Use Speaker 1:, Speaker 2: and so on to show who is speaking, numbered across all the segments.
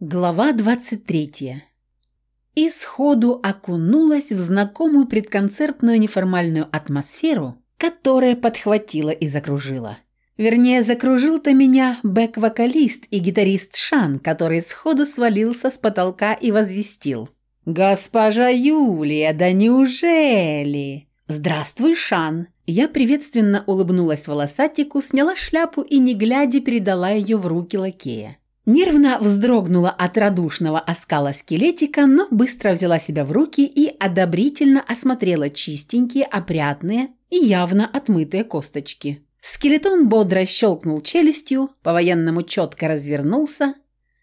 Speaker 1: Глава 23. И сходу окунулась в знакомую предконцертную неформальную атмосферу, которая подхватила и закружила. Вернее, закружил-то меня бэк-вокалист и гитарист Шан, который сходу свалился с потолка и возвестил. «Госпожа Юлия, да неужели?» «Здравствуй, Шан!» Я приветственно улыбнулась волосатику, сняла шляпу и, не глядя, передала ее в руки лакея. Нервно вздрогнула от радушного оскала скелетика, но быстро взяла себя в руки и одобрительно осмотрела чистенькие, опрятные и явно отмытые косточки. Скелетон бодро щелкнул челюстью, по-военному четко развернулся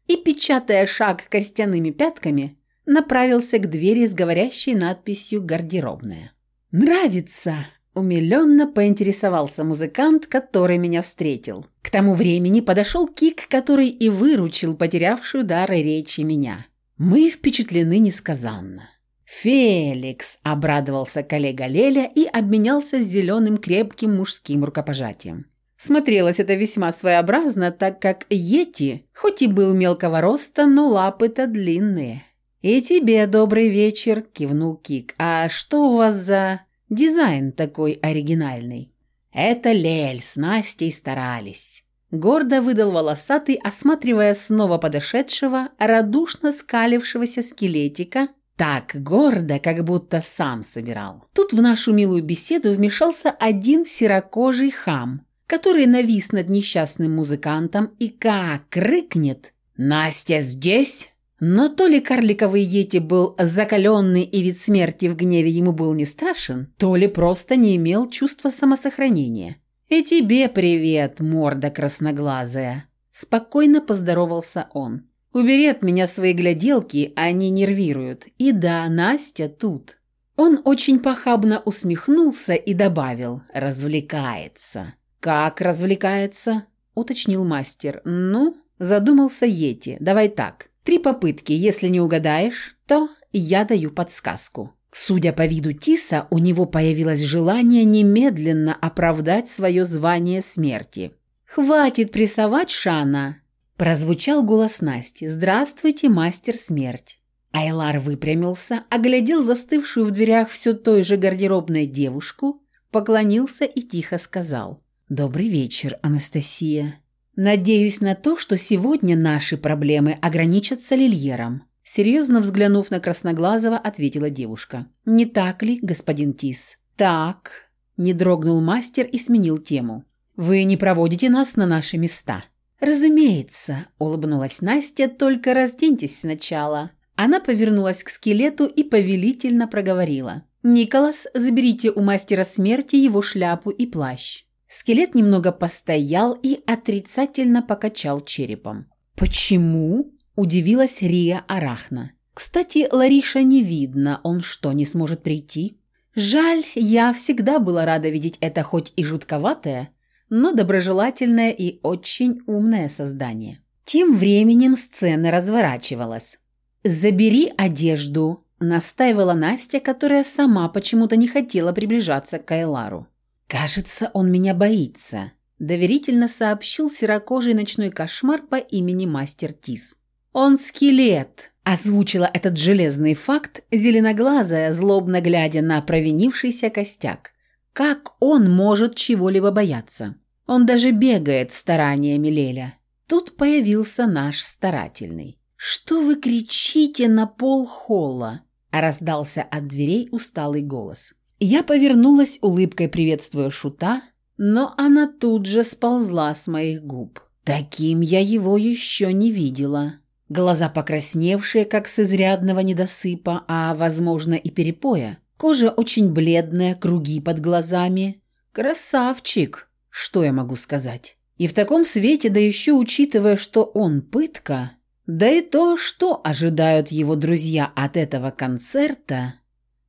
Speaker 1: и, печатая шаг костяными пятками, направился к двери с говорящей надписью «Гардеробная». «Нравится!» Умиленно поинтересовался музыкант, который меня встретил. К тому времени подошел Кик, который и выручил потерявшую дар речи меня. Мы впечатлены несказанно. «Феликс!» – обрадовался коллега Леля и обменялся с зеленым крепким мужским рукопожатием. Смотрелось это весьма своеобразно, так как Йети, хоть и был мелкого роста, но лапы-то длинные. «И тебе добрый вечер!» – кивнул Кик. «А что у вас за...» Дизайн такой оригинальный. Это Лель с Настей старались. Гордо выдал волосатый, осматривая снова подошедшего, радушно скалившегося скелетика, так гордо, как будто сам собирал. Тут в нашу милую беседу вмешался один серокожий хам, который навис над несчастным музыкантом и как рыкнет «Настя здесь?» Но то ли карликовый Йети был закаленный и вид смерти в гневе ему был не страшен, то ли просто не имел чувства самосохранения. «И тебе привет, морда красноглазая!» Спокойно поздоровался он. «Убери от меня свои гляделки, они нервируют. И да, Настя тут». Он очень похабно усмехнулся и добавил «развлекается». «Как развлекается?» – уточнил мастер. «Ну?» – задумался Йети. «Давай так. Три попытки. Если не угадаешь, то я даю подсказку. Судя по виду Тиса, у него появилось желание немедленно оправдать свое звание смерти. «Хватит прессовать Шана!» Прозвучал голос Насти. «Здравствуйте, мастер смерть!» Айлар выпрямился, оглядел застывшую в дверях все той же гардеробной девушку, поклонился и тихо сказал. «Добрый вечер, Анастасия!» Надеюсь на то, что сегодня наши проблемы ограничатся Лильером. Серьезно взглянув на Красноглазого, ответила девушка. «Не так ли, господин Тис?» «Так», – не дрогнул мастер и сменил тему. «Вы не проводите нас на наши места?» «Разумеется», – улыбнулась Настя, – «только разденьтесь сначала». Она повернулась к скелету и повелительно проговорила. «Николас, заберите у мастера смерти его шляпу и плащ». Скелет немного постоял и отрицательно покачал черепом. «Почему?» – удивилась Рия Арахна. «Кстати, Лариша не видно, он что, не сможет прийти?» «Жаль, я всегда была рада видеть это хоть и жутковатое, но доброжелательное и очень умное создание». Тем временем сцена разворачивалась. «Забери одежду», – настаивала Настя, которая сама почему-то не хотела приближаться к Кайлару. «Кажется, он меня боится», – доверительно сообщил серокожий ночной кошмар по имени Мастер Тис. «Он скелет», – озвучила этот железный факт, зеленоглазая, злобно глядя на провинившийся костяк. «Как он может чего-либо бояться? Он даже бегает стараниями Леля». Тут появился наш старательный. «Что вы кричите на пол холла?» – раздался от дверей усталый голос. Я повернулась, улыбкой приветствуя шута, но она тут же сползла с моих губ. Таким я его еще не видела. Глаза покрасневшие, как с изрядного недосыпа, а, возможно, и перепоя. Кожа очень бледная, круги под глазами. Красавчик, что я могу сказать? И в таком свете, да еще учитывая, что он пытка, да и то, что ожидают его друзья от этого концерта,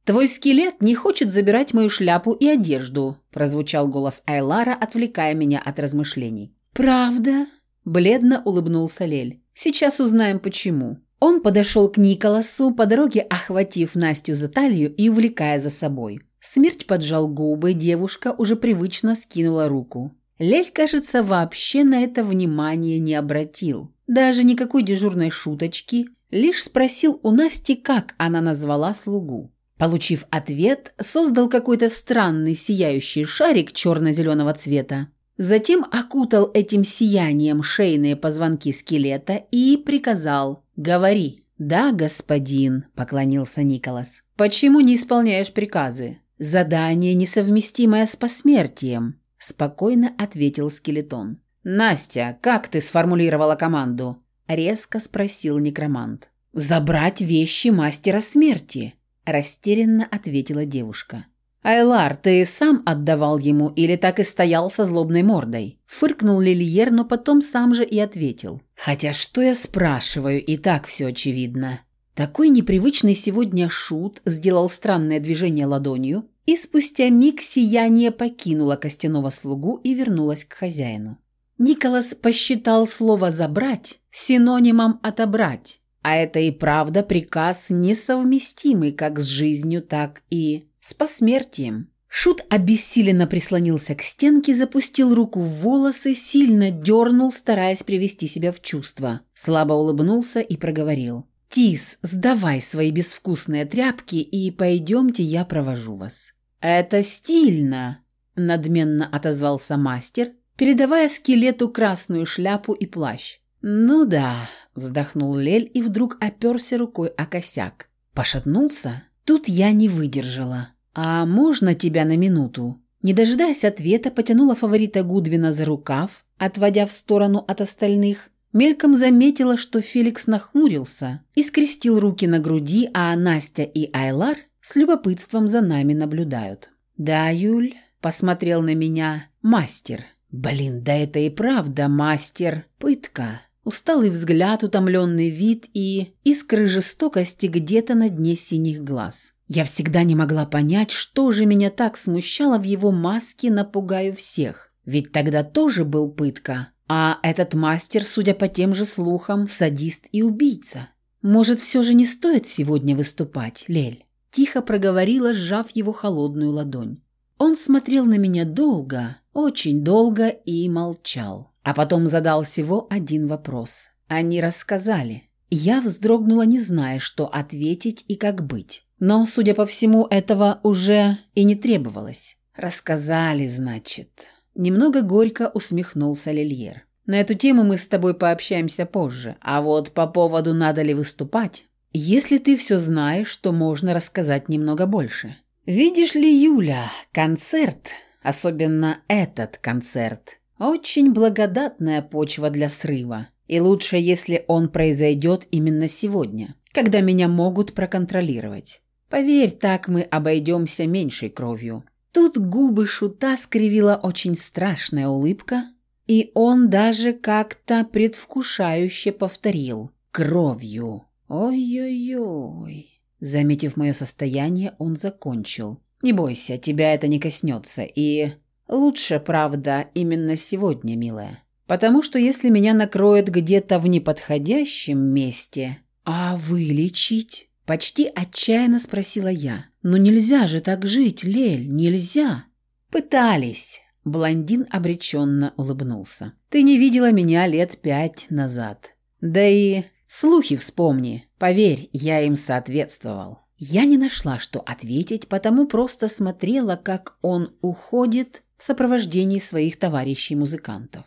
Speaker 1: «Твой скелет не хочет забирать мою шляпу и одежду», – прозвучал голос Айлара, отвлекая меня от размышлений. «Правда?» – бледно улыбнулся Лель. «Сейчас узнаем, почему». Он подошел к Николасу, по дороге охватив Настю за талию и увлекая за собой. Смерть поджал губы, девушка уже привычно скинула руку. Лель, кажется, вообще на это внимание не обратил. Даже никакой дежурной шуточки, лишь спросил у Насти, как она назвала слугу. Получив ответ, создал какой-то странный сияющий шарик черно-зеленого цвета. Затем окутал этим сиянием шейные позвонки скелета и приказал «Говори». «Да, господин», – поклонился Николас. «Почему не исполняешь приказы?» «Задание, несовместимое с посмертием», – спокойно ответил скелетон. «Настя, как ты сформулировала команду?» – резко спросил некромант. «Забрать вещи мастера смерти», – растерянно ответила девушка. «Айлар, ты сам отдавал ему или так и стоял со злобной мордой?» Фыркнул Лильер, но потом сам же и ответил. «Хотя что я спрашиваю, и так все очевидно». Такой непривычный сегодня шут сделал странное движение ладонью, и спустя миг сияние покинуло костяного слугу и вернулось к хозяину. Николас посчитал слово «забрать» синонимом «отобрать», а это и правда приказ несовместимый как с жизнью, так и с посмертием. Шут обессиленно прислонился к стенке, запустил руку в волосы, сильно дернул, стараясь привести себя в чувство. Слабо улыбнулся и проговорил. «Тис, сдавай свои безвкусные тряпки и пойдемте, я провожу вас». «Это стильно», – надменно отозвался мастер, передавая скелету красную шляпу и плащ. «Ну да», – вздохнул Лель и вдруг оперся рукой о косяк. Пошатнулся. Тут я не выдержала. «А можно тебя на минуту?» Не дожидаясь ответа, потянула фаворита Гудвина за рукав, отводя в сторону от остальных. Мельком заметила, что Феликс нахмурился и скрестил руки на груди, а Настя и Айлар с любопытством за нами наблюдают. «Да, Юль», – посмотрел на меня мастер. «Блин, да это и правда мастер. Пытка». Усталый взгляд, утомленный вид и искры жестокости где-то на дне синих глаз. Я всегда не могла понять, что же меня так смущало в его маске «напугаю всех». Ведь тогда тоже был пытка. А этот мастер, судя по тем же слухам, садист и убийца. Может, все же не стоит сегодня выступать, Лель? Тихо проговорила, сжав его холодную ладонь. Он смотрел на меня долго, очень долго и молчал. А потом задал всего один вопрос. Они рассказали. Я вздрогнула, не зная, что ответить и как быть. Но, судя по всему, этого уже и не требовалось. «Рассказали, значит». Немного горько усмехнулся Лильер. «На эту тему мы с тобой пообщаемся позже. А вот по поводу, надо ли выступать, если ты все знаешь, то можно рассказать немного больше. Видишь ли, Юля, концерт, особенно этот концерт, очень благодатная почва для срыва. И лучше, если он произойдет именно сегодня, когда меня могут проконтролировать. Поверь, так мы обойдемся меньшей кровью. Тут губы шута скривила очень страшная улыбка, и он даже как-то предвкушающе повторил «кровью». «Ой-ой-ой». Заметив мое состояние, он закончил. «Не бойся, тебя это не коснется, и Лучше, правда, именно сегодня, милая. Потому что если меня накроет где-то в неподходящем месте... А вылечить? Почти отчаянно спросила я. Но нельзя же так жить, Лель, нельзя. Пытались. Блондин обреченно улыбнулся. Ты не видела меня лет пять назад. Да и слухи вспомни. Поверь, я им соответствовал. Я не нашла, что ответить, потому просто смотрела, как он уходит в сопровождении своих товарищей-музыкантов.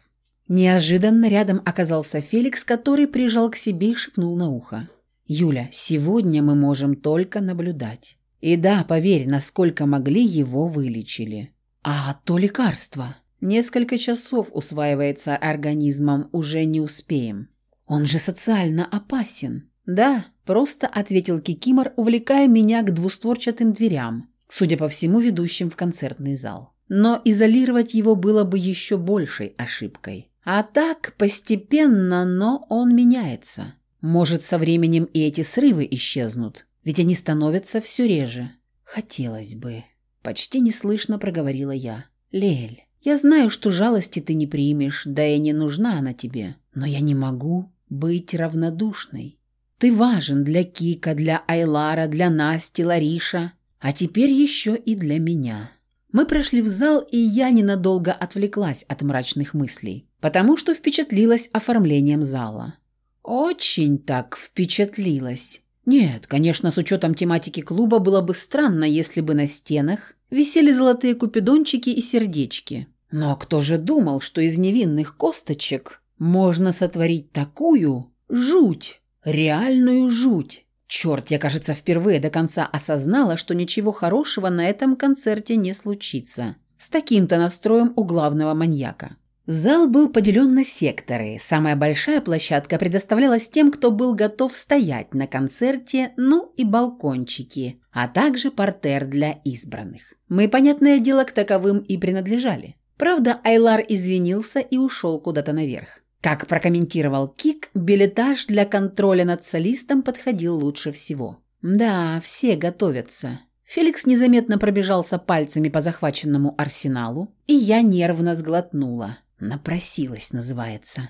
Speaker 1: Неожиданно рядом оказался Феликс, который прижал к себе и шепнул на ухо. «Юля, сегодня мы можем только наблюдать. И да, поверь, насколько могли, его вылечили. А то лекарство. Несколько часов усваивается организмом, уже не успеем. Он же социально опасен». «Да», – просто ответил Кикимор, увлекая меня к двустворчатым дверям, судя по всему, ведущим в концертный зал. Но изолировать его было бы еще большей ошибкой. А так, постепенно, но он меняется. Может, со временем и эти срывы исчезнут, ведь они становятся все реже. Хотелось бы. Почти неслышно проговорила я. Лель, я знаю, что жалости ты не примешь, да и не нужна она тебе. Но я не могу быть равнодушной. Ты важен для Кика, для Айлара, для Насти, Лариша, а теперь еще и для меня. Мы прошли в зал, и я ненадолго отвлеклась от мрачных мыслей, потому что впечатлилась оформлением зала. Очень так впечатлилась. Нет, конечно, с учетом тематики клуба было бы странно, если бы на стенах висели золотые купидончики и сердечки. Но кто же думал, что из невинных косточек можно сотворить такую жуть, реальную жуть? Черт, я, кажется, впервые до конца осознала, что ничего хорошего на этом концерте не случится. С таким-то настроем у главного маньяка. Зал был поделен на секторы. Самая большая площадка предоставлялась тем, кто был готов стоять на концерте, ну и балкончики, а также портер для избранных. Мы, понятное дело, к таковым и принадлежали. Правда, Айлар извинился и ушел куда-то наверх. Как прокомментировал Кик, билетаж для контроля над солистом подходил лучше всего. Да, все готовятся. Феликс незаметно пробежался пальцами по захваченному арсеналу, и я нервно сглотнула. Напросилась, называется.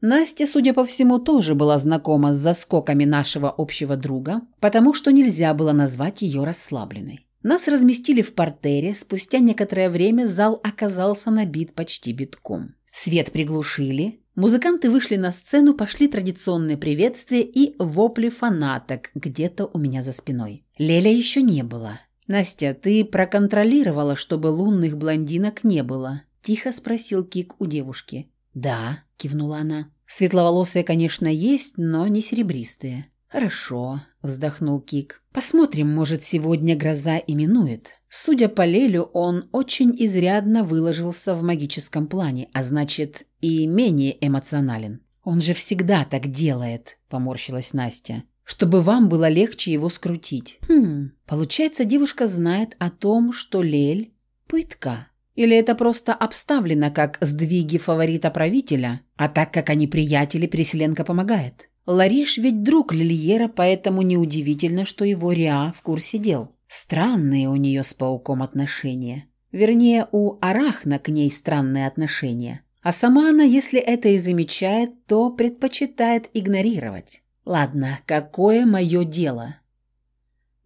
Speaker 1: Настя, судя по всему, тоже была знакома с заскоками нашего общего друга, потому что нельзя было назвать ее расслабленной. Нас разместили в портере, спустя некоторое время зал оказался набит почти битком. Свет приглушили, Музыканты вышли на сцену, пошли традиционные приветствия и вопли фанаток где-то у меня за спиной. Леля еще не было. «Настя, ты проконтролировала, чтобы лунных блондинок не было?» – тихо спросил Кик у девушки. «Да», – кивнула она. «Светловолосые, конечно, есть, но не серебристые». «Хорошо», – вздохнул Кик. «Посмотрим, может, сегодня гроза именует. Судя по Лелю, он очень изрядно выложился в магическом плане, а значит, и менее эмоционален. Он же всегда так делает», – поморщилась Настя. «Чтобы вам было легче его скрутить». «Хм, получается, девушка знает о том, что Лель – пытка». Или это просто обставлено как сдвиги фаворита правителя, а так как они приятели, Переселенка помогает? Лариш ведь друг Лильера, поэтому неудивительно, что его Риа в курсе дел. Странные у нее с пауком отношения. Вернее, у Арахна к ней странные отношения. А сама она, если это и замечает, то предпочитает игнорировать. Ладно, какое мое дело?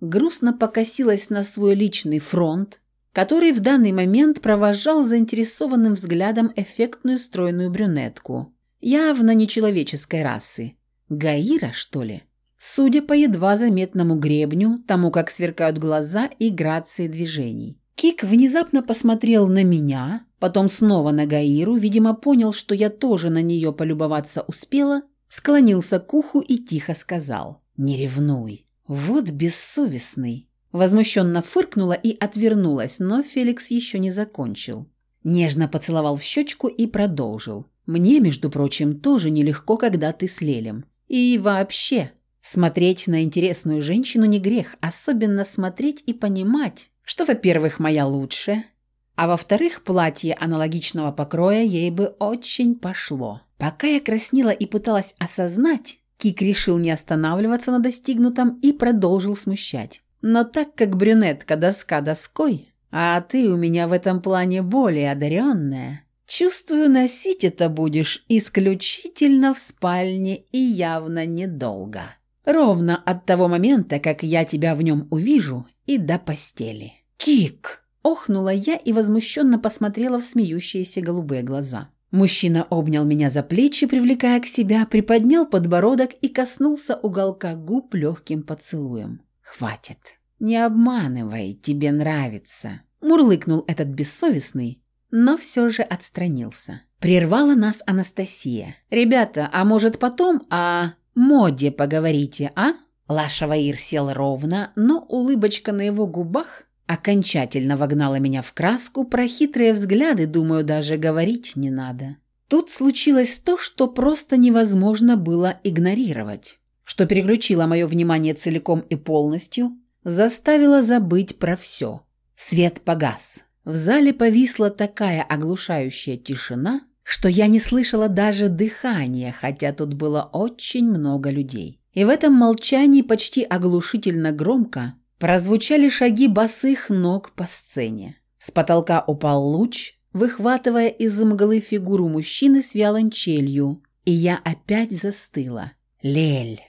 Speaker 1: Грустно покосилась на свой личный фронт, который в данный момент провожал заинтересованным взглядом эффектную стройную брюнетку, явно нечеловеческой расы. Гаира, что ли? Судя по едва заметному гребню, тому, как сверкают глаза и грации движений. Кик внезапно посмотрел на меня, потом снова на Гаиру, видимо, понял, что я тоже на нее полюбоваться успела, склонился к уху и тихо сказал «Не ревнуй». Вот бессовестный. Возмущенно фыркнула и отвернулась, но Феликс еще не закончил. Нежно поцеловал в щечку и продолжил. «Мне, между прочим, тоже нелегко, когда ты с Лелем. И вообще, смотреть на интересную женщину не грех, особенно смотреть и понимать, что, во-первых, моя лучшая, а во-вторых, платье аналогичного покроя ей бы очень пошло. Пока я краснела и пыталась осознать, Кик решил не останавливаться на достигнутом и продолжил смущать. Но так как брюнетка доска доской, а ты у меня в этом плане более одаренная, Чувствую, носить это будешь исключительно в спальне и явно недолго. Ровно от того момента, как я тебя в нем увижу, и до постели. Кик! Охнула я и возмущенно посмотрела в смеющиеся голубые глаза. Мужчина обнял меня за плечи, привлекая к себя, приподнял подбородок и коснулся уголка губ легким поцелуем. «Хватит. Не обманывай, тебе нравится», – мурлыкнул этот бессовестный, но все же отстранился. Прервала нас Анастасия. «Ребята, а может потом о моде поговорите, а?» Лашаваир сел ровно, но улыбочка на его губах окончательно вогнала меня в краску, про хитрые взгляды, думаю, даже говорить не надо. Тут случилось то, что просто невозможно было игнорировать, что переключило мое внимание целиком и полностью, заставило забыть про все. Свет погас. В зале повисла такая оглушающая тишина, что я не слышала даже дыхания, хотя тут было очень много людей. И в этом молчании почти оглушительно громко прозвучали шаги босых ног по сцене. С потолка упал луч, выхватывая из мглы фигуру мужчины с виолончелью, и я опять застыла. Лель.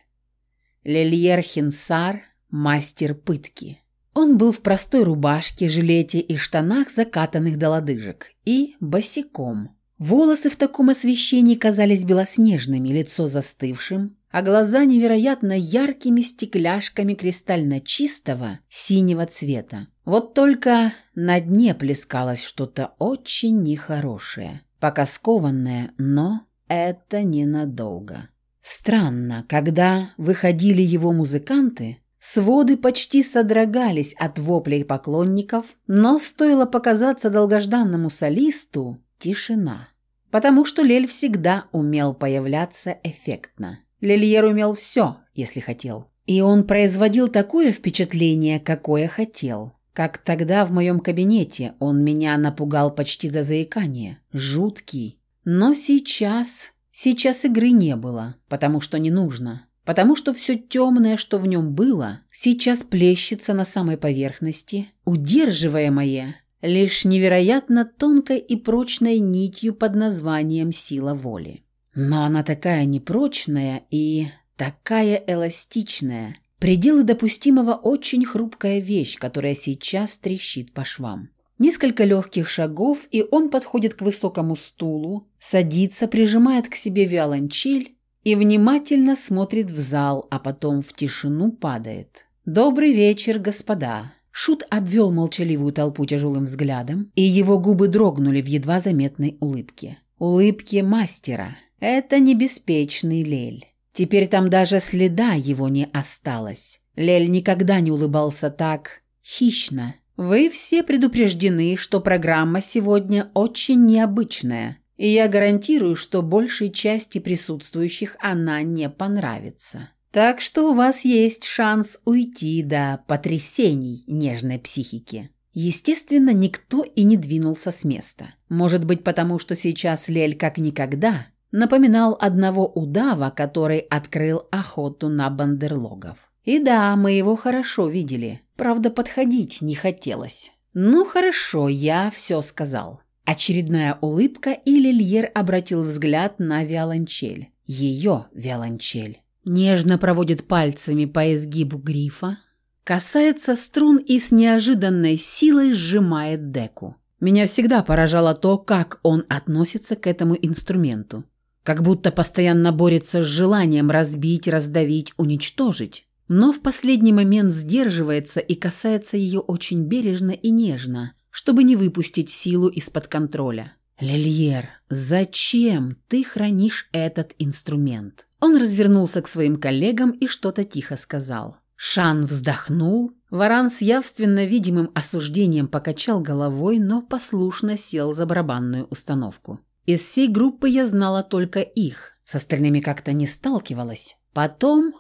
Speaker 1: Лельер Хинсар, мастер пытки. Он был в простой рубашке, жилете и штанах, закатанных до лодыжек, и босиком. Волосы в таком освещении казались белоснежными, лицо застывшим, а глаза невероятно яркими стекляшками кристально чистого синего цвета. Вот только на дне плескалось что-то очень нехорошее, пока скованное, но это ненадолго. Странно, когда выходили его музыканты, своды почти содрогались от воплей поклонников, но стоило показаться долгожданному солисту – тишина. Потому что Лель всегда умел появляться эффектно. Лельер умел все, если хотел. И он производил такое впечатление, какое хотел. Как тогда в моем кабинете он меня напугал почти до заикания. Жуткий. Но сейчас... Сейчас игры не было, потому что не нужно. Потому что все темное, что в нем было, сейчас плещется на самой поверхности, удерживаемое лишь невероятно тонкой и прочной нитью под названием «сила воли». Но она такая непрочная и такая эластичная. Пределы допустимого очень хрупкая вещь, которая сейчас трещит по швам. Несколько легких шагов, и он подходит к высокому стулу, садится, прижимает к себе виолончель и внимательно смотрит в зал, а потом в тишину падает. «Добрый вечер, господа!» Шут обвел молчаливую толпу тяжелым взглядом, и его губы дрогнули в едва заметной улыбке. Улыбке мастера, это не беспечный Лель. Теперь там даже следа его не осталось. Лель никогда не улыбался так хищно. Вы все предупреждены, что программа сегодня очень необычная, и я гарантирую, что большей части присутствующих она не понравится. Так что у вас есть шанс уйти до потрясений нежной психики. Естественно, никто и не двинулся с места. Может быть, потому что сейчас Лель как никогда напоминал одного удава, который открыл охоту на бандерлогов. И да, мы его хорошо видели. Правда, подходить не хотелось. Ну хорошо, я все сказал. Очередная улыбка, и Лильер обратил взгляд на виолончель. Ее виолончель. Нежно проводит пальцами по изгибу грифа, касается струн и с неожиданной силой сжимает деку. Меня всегда поражало то, как он относится к этому инструменту как будто постоянно борется с желанием разбить, раздавить, уничтожить. Но в последний момент сдерживается и касается ее очень бережно и нежно, чтобы не выпустить силу из-под контроля. «Лильер, зачем ты хранишь этот инструмент?» Он развернулся к своим коллегам и что-то тихо сказал. Шан вздохнул. Варан с явственно видимым осуждением покачал головой, но послушно сел за барабанную установку. Из всей группы я знала только их, с остальными как-то не сталкивалась. Потом...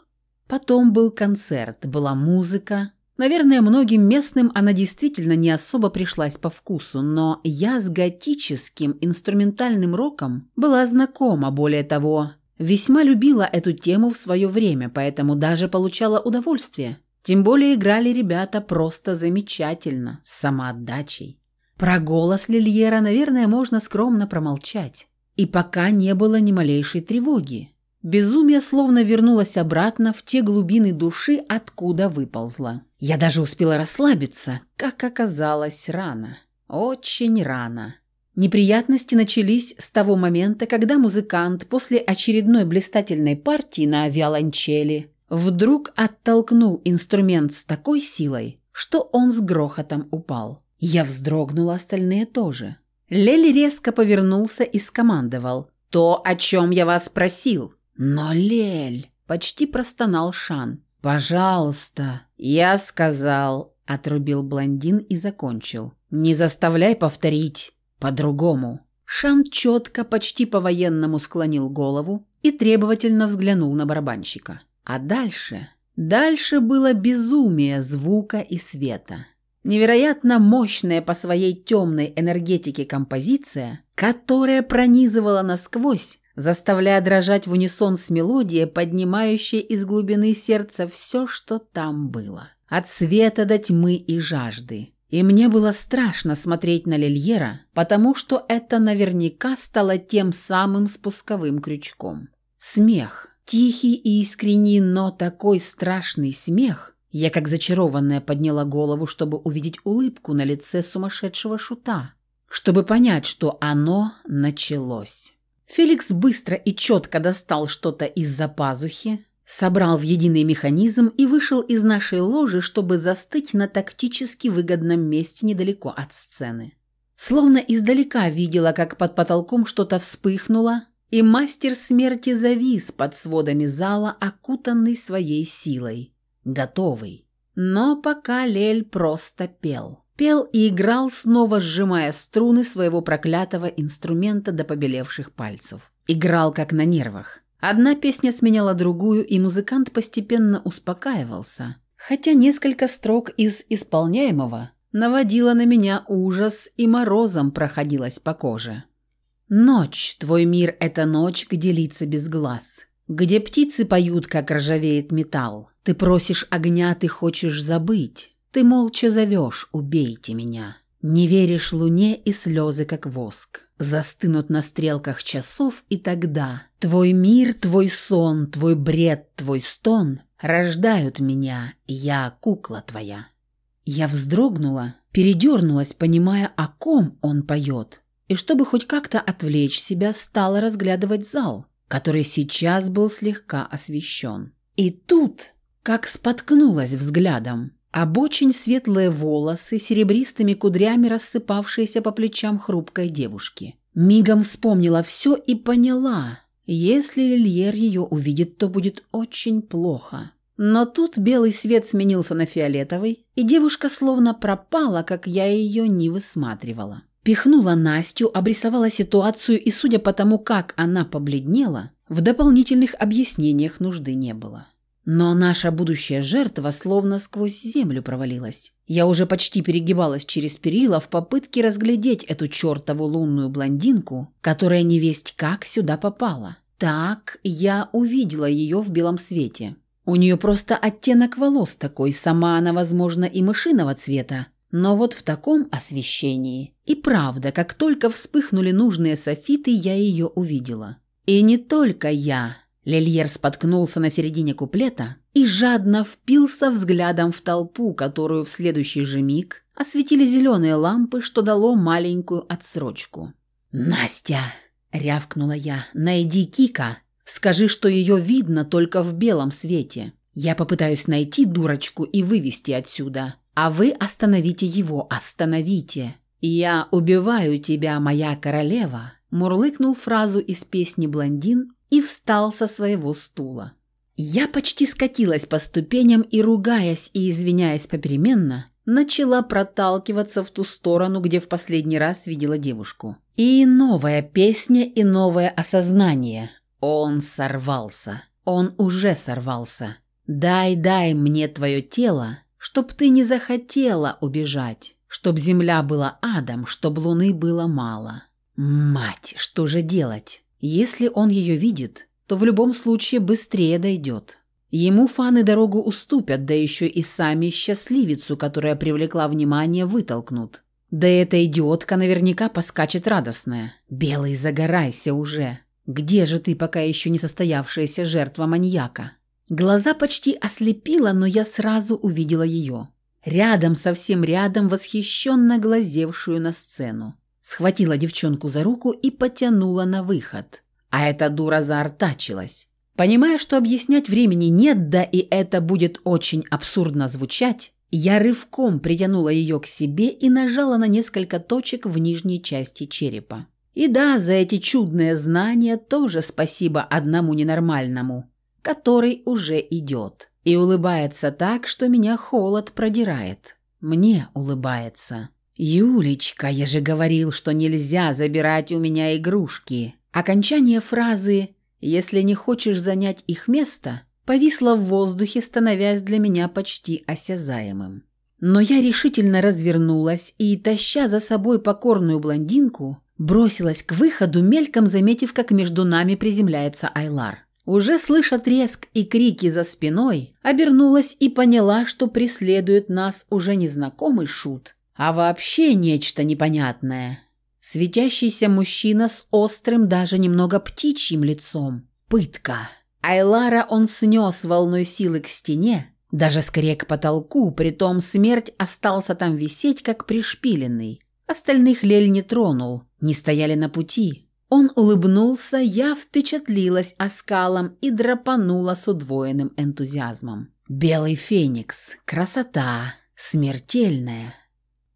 Speaker 1: Потом был концерт, была музыка. Наверное, многим местным она действительно не особо пришлась по вкусу, но я с готическим инструментальным роком была знакома, более того, весьма любила эту тему в свое время, поэтому даже получала удовольствие. Тем более играли ребята просто замечательно, с самоотдачей. Про голос Лильера, наверное, можно скромно промолчать. И пока не было ни малейшей тревоги. Безумие словно вернулось обратно в те глубины души, откуда выползло. Я даже успела расслабиться, как оказалось, рано. Очень рано. Неприятности начались с того момента, когда музыкант после очередной блистательной партии на виолончели вдруг оттолкнул инструмент с такой силой, что он с грохотом упал. Я вздрогнула, остальные тоже. Лели резко повернулся и скомандовал. «То, о чем я вас просил». «Но, Лель!» – почти простонал Шан. «Пожалуйста!» «Я сказал!» – отрубил блондин и закончил. «Не заставляй повторить. По-другому». Шан четко, почти по-военному склонил голову и требовательно взглянул на барабанщика. А дальше? Дальше было безумие звука и света. Невероятно мощная по своей темной энергетике композиция, которая пронизывала насквозь, заставляя дрожать в унисон с мелодией, поднимающей из глубины сердца все, что там было. От света до тьмы и жажды. И мне было страшно смотреть на Лильера, потому что это наверняка стало тем самым спусковым крючком. Смех. Тихий и искренний, но такой страшный смех, Я как зачарованная подняла голову, чтобы увидеть улыбку на лице сумасшедшего шута, чтобы понять, что оно началось. Феликс быстро и четко достал что-то из-за пазухи, собрал в единый механизм и вышел из нашей ложи, чтобы застыть на тактически выгодном месте недалеко от сцены. Словно издалека видела, как под потолком что-то вспыхнуло, и мастер смерти завис под сводами зала, окутанный своей силой, готовый. Но пока Лель просто пел. Пел и играл, снова сжимая струны своего проклятого инструмента до побелевших пальцев. Играл как на нервах. Одна песня сменяла другую, и музыкант постепенно успокаивался, хотя несколько строк из исполняемого наводило на меня ужас и морозом проходилось по коже. Ночь, твой мир – это ночь, где лица без глаз. Где птицы поют, как ржавеет металл. Ты просишь огня, ты хочешь забыть. Ты молча зовешь «убейте меня». Не веришь луне, и слезы, как воск, застынут на стрелках часов, и тогда твой мир, твой сон, твой бред, твой стон рождают меня, я кукла твоя. Я вздрогнула, передернулась, понимая, о ком он поет, и чтобы хоть как-то отвлечь себя, стала разглядывать зал, который сейчас был слегка освещен. И тут, как споткнулась взглядом, об очень светлые волосы, серебристыми кудрями рассыпавшиеся по плечам хрупкой девушки. Мигом вспомнила все и поняла, если Лильер ее увидит, то будет очень плохо. Но тут белый свет сменился на фиолетовый, и девушка словно пропала, как я ее не высматривала. Пихнула Настю, обрисовала ситуацию, и, судя по тому, как она побледнела, в дополнительных объяснениях нужды не было. Но наша будущая жертва словно сквозь землю провалилась. Я уже почти перегибалась через перила в попытке разглядеть эту чертову лунную блондинку, которая невесть как сюда попала. Так я увидела ее в белом свете. У нее просто оттенок волос такой, сама она, возможно, и мышиного цвета, но вот в таком освещении. И правда, как только вспыхнули нужные софиты, я ее увидела. И не только я. Лельер споткнулся на середине куплета и жадно впился взглядом в толпу, которую в следующий же миг осветили зеленые лампы, что дало маленькую отсрочку. «Настя!» – рявкнула я. «Найди Кика. Скажи, что ее видно только в белом свете. Я попытаюсь найти дурочку и вывести отсюда. А вы остановите его, остановите. Я убиваю тебя, моя королева, мурлыкнул фразу из песни Блондин и встал со своего стула. Я почти скатилась по ступеням и, ругаясь и извиняясь попеременно, начала проталкиваться в ту сторону, где в последний раз видела девушку. И новая песня, и новое осознание. Он сорвался. Он уже сорвался. «Дай, дай мне твое тело, чтоб ты не захотела убежать, чтоб земля была адом, чтоб луны было мало. Мать, что же делать? Если он ее видит, то в любом случае быстрее дойдет. Ему фаны дорогу уступят, да еще и сами счастливицу, которая привлекла внимание, вытолкнут. Да эта идиотка наверняка поскачет радостная. «Белый, загорайся уже! Где же ты, пока еще не состоявшаяся жертва маньяка?» Глаза почти ослепило, но я сразу увидела ее. Рядом, совсем рядом, восхищенно глазевшую на сцену. Схватила девчонку за руку и потянула на выход. А эта дура заортачилась. Понимая, что объяснять времени нет, да и это будет очень абсурдно звучать, я рывком притянула ее к себе и нажала на несколько точек в нижней части черепа. И да, за эти чудные знания тоже спасибо одному ненормальному – который уже идет. И улыбается так, что меня холод продирает. Мне улыбается. «Юлечка, я же говорил, что нельзя забирать у меня игрушки». Окончание фразы «если не хочешь занять их место» повисло в воздухе, становясь для меня почти осязаемым. Но я решительно развернулась и, таща за собой покорную блондинку, бросилась к выходу, мельком заметив, как между нами приземляется Айлар. Уже слыша треск и крики за спиной, обернулась и поняла, что преследует нас уже незнакомый шут, а вообще нечто непонятное. Светящийся мужчина с острым, даже немного птичьим лицом. Пытка. Айлара он снес волной силы к стене, Даже скорее к потолку, притом смерть остался там висеть, как пришпиленный. Остальных Лель не тронул, не стояли на пути. Он улыбнулся, я впечатлилась оскалом и драпанула с удвоенным энтузиазмом. «Белый феникс. Красота. Смертельная».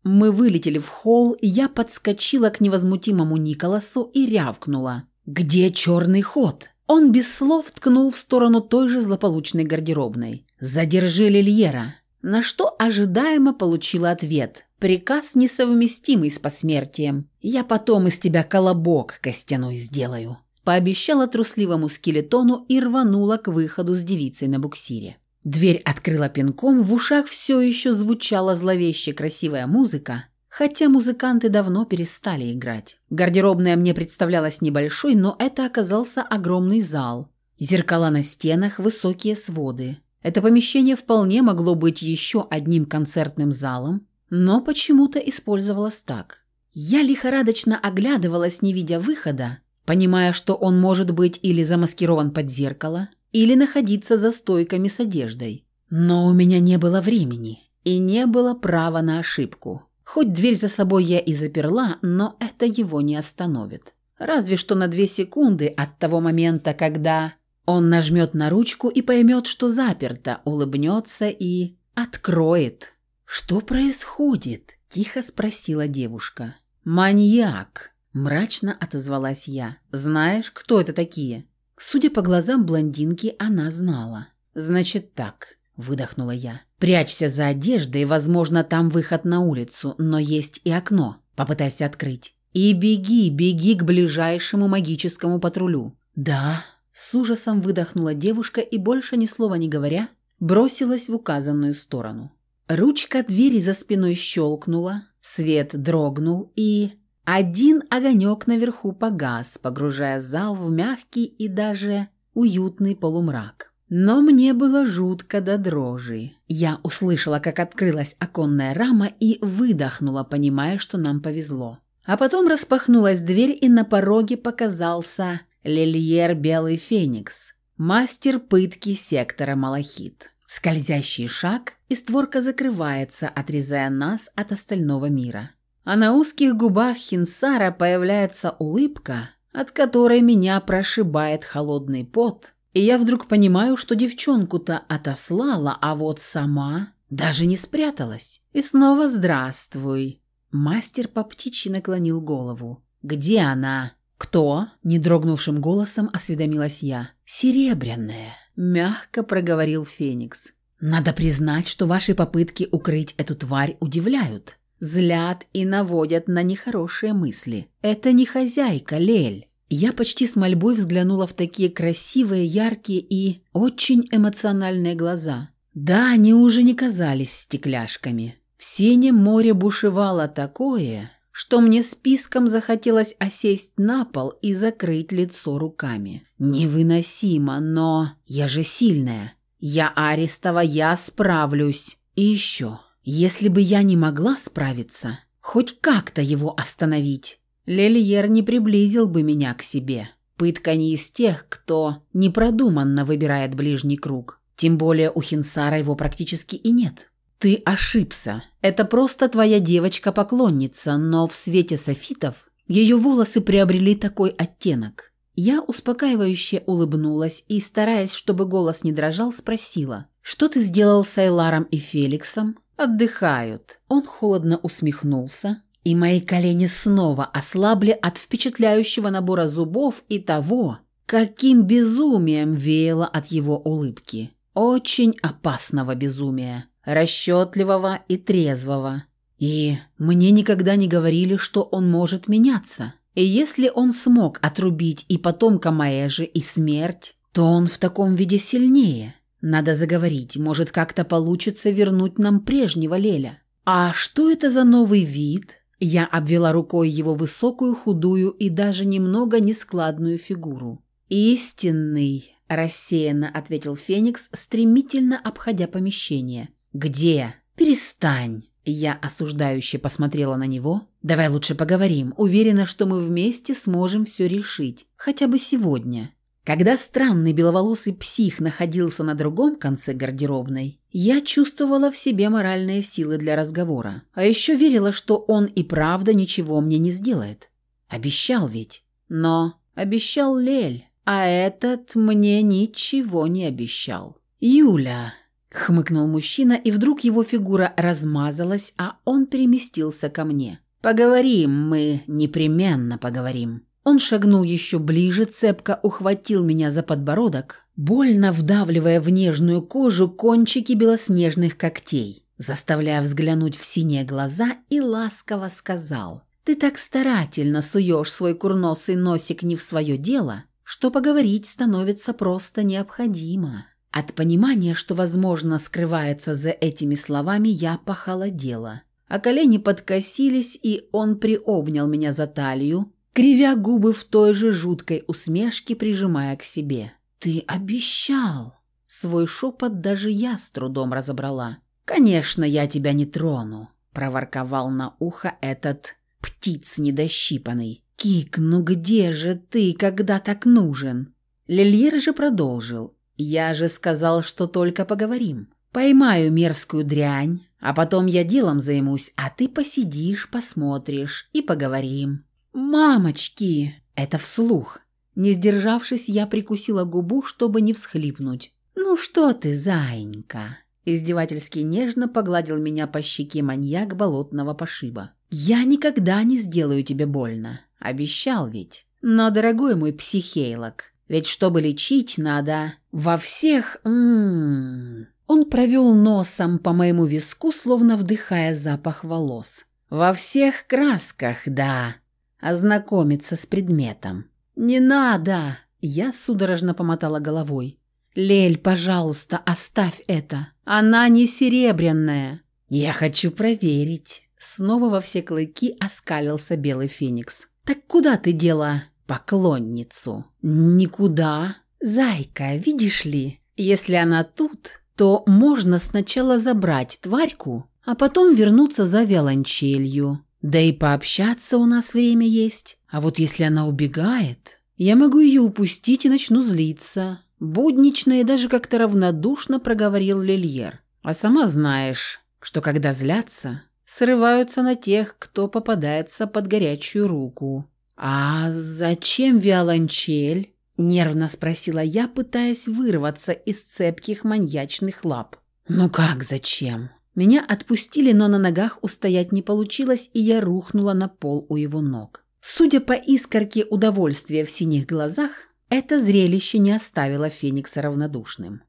Speaker 1: Мы вылетели в холл, я подскочила к невозмутимому Николасу и рявкнула. «Где черный ход?» Он без слов ткнул в сторону той же злополучной гардеробной. «Задержи Лильера!» На что ожидаемо получила ответ. «Приказ несовместимый с посмертием. Я потом из тебя колобок костяной сделаю». Пообещала трусливому скелетону и рванула к выходу с девицей на буксире. Дверь открыла пинком, в ушах все еще звучала зловеще красивая музыка, хотя музыканты давно перестали играть. Гардеробная мне представлялась небольшой, но это оказался огромный зал. Зеркала на стенах, высокие своды. Это помещение вполне могло быть еще одним концертным залом, но почему-то использовалось так. Я лихорадочно оглядывалась, не видя выхода, понимая, что он может быть или замаскирован под зеркало, или находиться за стойками с одеждой. Но у меня не было времени и не было права на ошибку. Хоть дверь за собой я и заперла, но это его не остановит. Разве что на две секунды от того момента, когда он нажмет на ручку и поймет, что заперто, улыбнется и откроет. «Что происходит?» – тихо спросила девушка. «Маньяк!» – мрачно отозвалась я. «Знаешь, кто это такие?» Судя по глазам блондинки, она знала. «Значит так», – выдохнула я. «Прячься за одеждой, возможно, там выход на улицу, но есть и окно. Попытайся открыть. И беги, беги к ближайшему магическому патрулю». «Да», – с ужасом выдохнула девушка и, больше ни слова не говоря, бросилась в указанную сторону. Ручка двери за спиной щелкнула, свет дрогнул и... Один огонек наверху погас, погружая зал в мягкий и даже уютный полумрак. Но мне было жутко до дрожи. Я услышала, как открылась оконная рама и выдохнула, понимая, что нам повезло. А потом распахнулась дверь, и на пороге показался Лильер Белый Феникс, мастер пытки сектора Малахит. Скользящий шаг, и створка закрывается, отрезая нас от остального мира а на узких губах Хинсара появляется улыбка, от которой меня прошибает холодный пот, и я вдруг понимаю, что девчонку-то отослала, а вот сама даже не спряталась. И снова «Здравствуй». Мастер по птичьи наклонил голову. «Где она?» «Кто?» – недрогнувшим голосом осведомилась я. «Серебряная», – мягко проговорил Феникс. «Надо признать, что ваши попытки укрыть эту тварь удивляют злят и наводят на нехорошие мысли. Это не хозяйка, Лель. Я почти с мольбой взглянула в такие красивые, яркие и очень эмоциональные глаза. Да, они уже не казались стекляшками. В синем море бушевало такое, что мне списком захотелось осесть на пол и закрыть лицо руками. Невыносимо, но я же сильная. Я Арестова, я справлюсь. И еще. Если бы я не могла справиться, хоть как-то его остановить, Лельер не приблизил бы меня к себе. Пытка не из тех, кто непродуманно выбирает ближний круг. Тем более у Хинсара его практически и нет. Ты ошибся. Это просто твоя девочка-поклонница, но в свете софитов ее волосы приобрели такой оттенок. Я успокаивающе улыбнулась и, стараясь, чтобы голос не дрожал, спросила, «Что ты сделал с Айларом и Феликсом?» «Отдыхают». Он холодно усмехнулся, и мои колени снова ослабли от впечатляющего набора зубов и того, каким безумием веяло от его улыбки. Очень опасного безумия, расчетливого и трезвого. И мне никогда не говорили, что он может меняться. И если он смог отрубить и потомка Маэжи, и смерть, то он в таком виде сильнее. Надо заговорить, может, как-то получится вернуть нам прежнего Леля. А что это за новый вид? Я обвела рукой его высокую, худую и даже немного нескладную фигуру. «Истинный», – рассеянно ответил Феникс, стремительно обходя помещение. «Где?» «Перестань». Я осуждающе посмотрела на него. «Давай лучше поговорим. Уверена, что мы вместе сможем все решить. Хотя бы сегодня». Когда странный беловолосый псих находился на другом конце гардеробной, я чувствовала в себе моральные силы для разговора, а еще верила, что он и правда ничего мне не сделает. Обещал ведь. Но обещал Лель, а этот мне ничего не обещал. «Юля», — хмыкнул мужчина, и вдруг его фигура размазалась, а он переместился ко мне. «Поговорим мы, непременно поговорим». Он шагнул еще ближе, цепко ухватил меня за подбородок, больно вдавливая в нежную кожу кончики белоснежных когтей, заставляя взглянуть в синие глаза и ласково сказал «Ты так старательно суешь свой курносый носик не в свое дело, что поговорить становится просто необходимо». От понимания, что, возможно, скрывается за этими словами, я похолодела, а колени подкосились, и он приобнял меня за талию, кривя губы в той же жуткой усмешке, прижимая к себе. «Ты обещал!» Свой шепот даже я с трудом разобрала. «Конечно, я тебя не трону», — проворковал на ухо этот птиц недощипанный. «Кик, ну где же ты, когда так нужен?» Лильер же продолжил. «Я же сказал, что только поговорим. Поймаю мерзкую дрянь, а потом я делом займусь, а ты посидишь, посмотришь и поговорим. «Мамочки!» Это вслух. Не сдержавшись, я прикусила губу, чтобы не всхлипнуть. «Ну что ты, заинька?» Издевательски нежно погладил меня по щеке маньяк болотного пошиба. «Я никогда не сделаю тебе больно. Обещал ведь. Но, дорогой мой психейлок, ведь чтобы лечить, надо во всех... М -м -м. Он провел носом по моему виску, словно вдыхая запах волос. «Во всех красках, да ознакомиться с предметом. «Не надо!» – я судорожно помотала головой. «Лель, пожалуйста, оставь это. Она не серебряная». «Я хочу проверить». Снова во все клыки оскалился белый феникс. «Так куда ты дела поклонницу?» «Никуда. Зайка, видишь ли, если она тут, то можно сначала забрать тварьку, а потом вернуться за виолончелью. Да и пообщаться у нас время есть. А вот если она убегает, я могу ее упустить и начну злиться. Буднично и даже как-то равнодушно проговорил Лильер. А сама знаешь, что когда злятся, срываются на тех, кто попадается под горячую руку. «А зачем виолончель?» – нервно спросила я, пытаясь вырваться из цепких маньячных лап. «Ну как зачем? Меня отпустили, но на ногах устоять не получилось, и я рухнула на пол у его ног. Судя по искорке удовольствия в синих глазах, это зрелище не оставило Феникса равнодушным.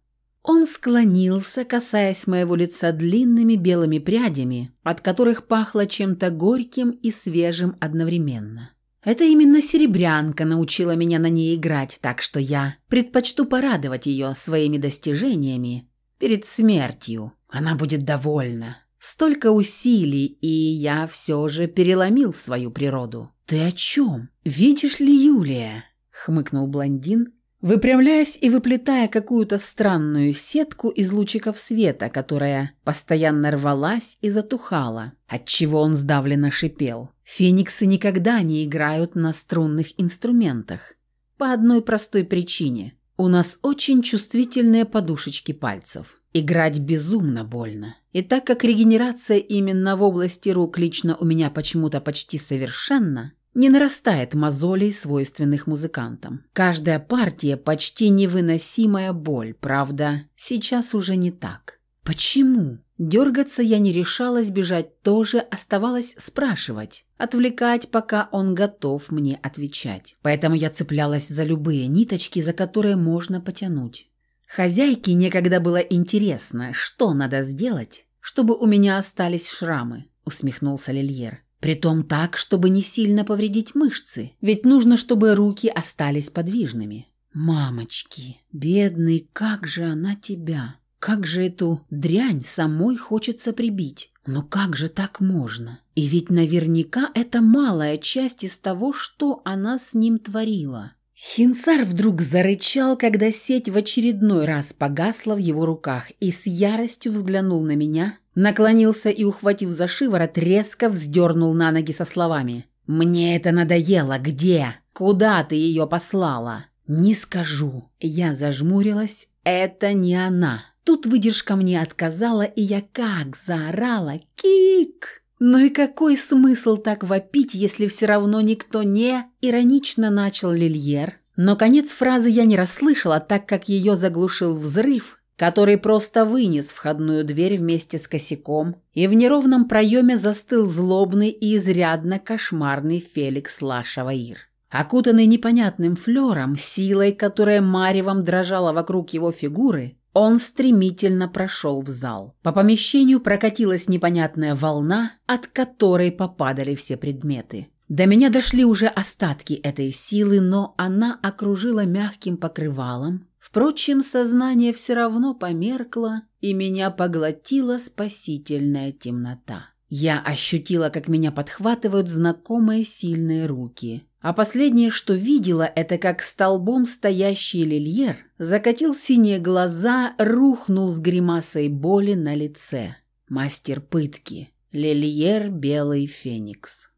Speaker 1: Он склонился, касаясь моего лица длинными белыми прядями, от которых пахло чем-то горьким и свежим одновременно. Это именно серебрянка научила меня на ней играть, так что я предпочту порадовать ее своими достижениями перед смертью, она будет довольна. Столько усилий, и я все же переломил свою природу. Ты о чем? Видишь ли, Юлия? Хмыкнул блондин, выпрямляясь и выплетая какую-то странную сетку из лучиков света, которая постоянно рвалась и затухала, отчего он сдавленно шипел. Фениксы никогда не играют на струнных инструментах. По одной простой причине. У нас очень чувствительные подушечки пальцев. Играть безумно больно. И так как регенерация именно в области рук лично у меня почему-то почти совершенна, не нарастает мозолей, свойственных музыкантам. Каждая партия – почти невыносимая боль, правда, сейчас уже не так. Почему? Дергаться я не решалась, бежать тоже, оставалось спрашивать, отвлекать, пока он готов мне отвечать. Поэтому я цеплялась за любые ниточки, за которые можно потянуть. Хозяйке некогда было интересно, что надо сделать, чтобы у меня остались шрамы, усмехнулся Лильер. Притом так, чтобы не сильно повредить мышцы, ведь нужно, чтобы руки остались подвижными. Мамочки, бедный, как же она тебя? Как же эту дрянь самой хочется прибить? Но как же так можно? И ведь наверняка это малая часть из того, что она с ним творила. Хинцар вдруг зарычал, когда сеть в очередной раз погасла в его руках и с яростью взглянул на меня, наклонился и, ухватив за шиворот, резко вздернул на ноги со словами «Мне это надоело! Где? Куда ты ее послала?» «Не скажу». Я зажмурилась. «Это не она». Тут выдержка мне отказала, и я как заорала «Кик!». Ну и какой смысл так вопить, если все равно никто не... Иронично начал Лильер. Но конец фразы я не расслышала, так как ее заглушил взрыв, который просто вынес входную дверь вместе с косяком, и в неровном проеме застыл злобный и изрядно кошмарный Феликс Лашаваир. Окутанный непонятным флером, силой, которая маревом дрожала вокруг его фигуры, он стремительно прошел в зал. По помещению прокатилась непонятная волна, от которой попадали все предметы. До меня дошли уже остатки этой силы, но она окружила мягким покрывалом, Впрочем, сознание все равно померкло, и меня поглотила спасительная темнота. Я ощутила, как меня подхватывают знакомые сильные руки. А последнее, что видела, это как столбом стоящий лильер закатил синие глаза, рухнул с гримасой боли на лице. Мастер пытки. Лильер Белый Феникс.